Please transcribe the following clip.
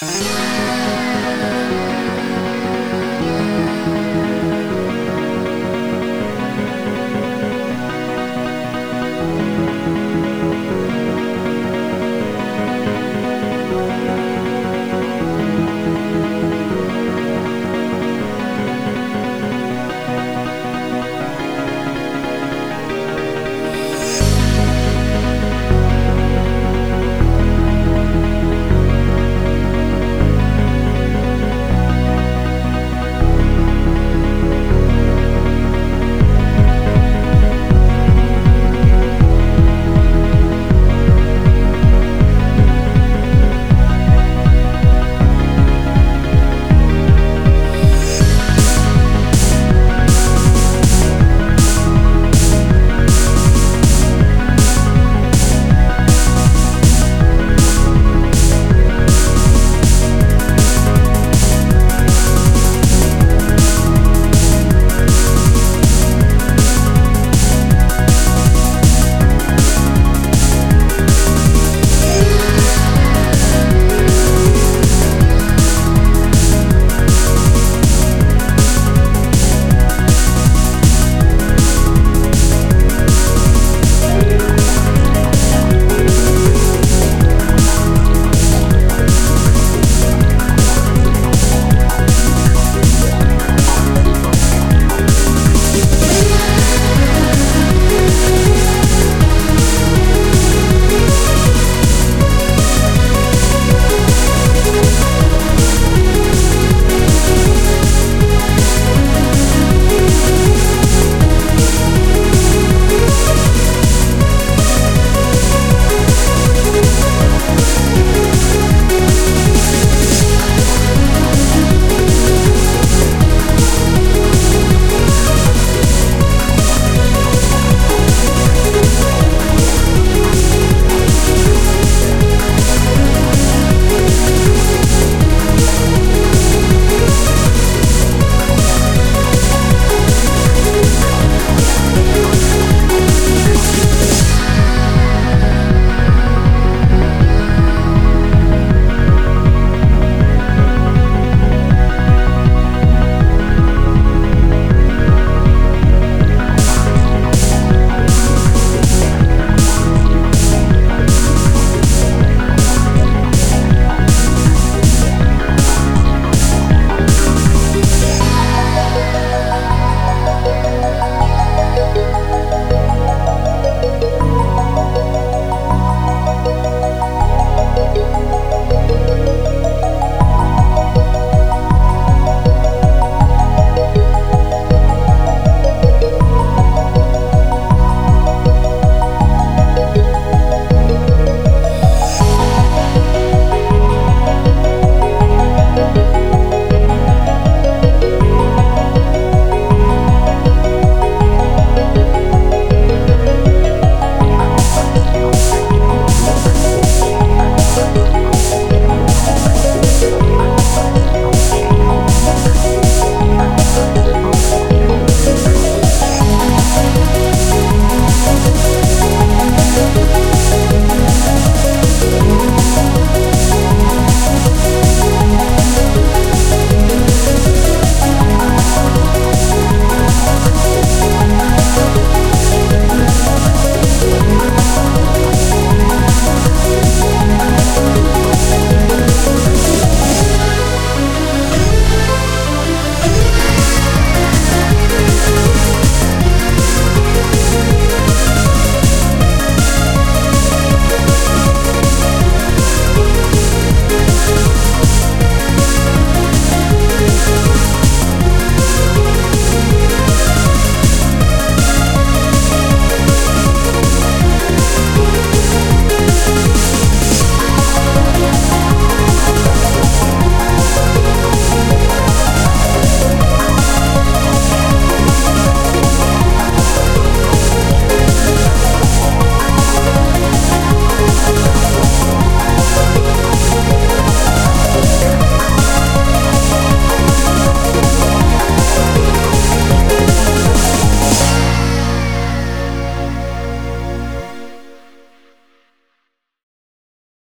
Bye.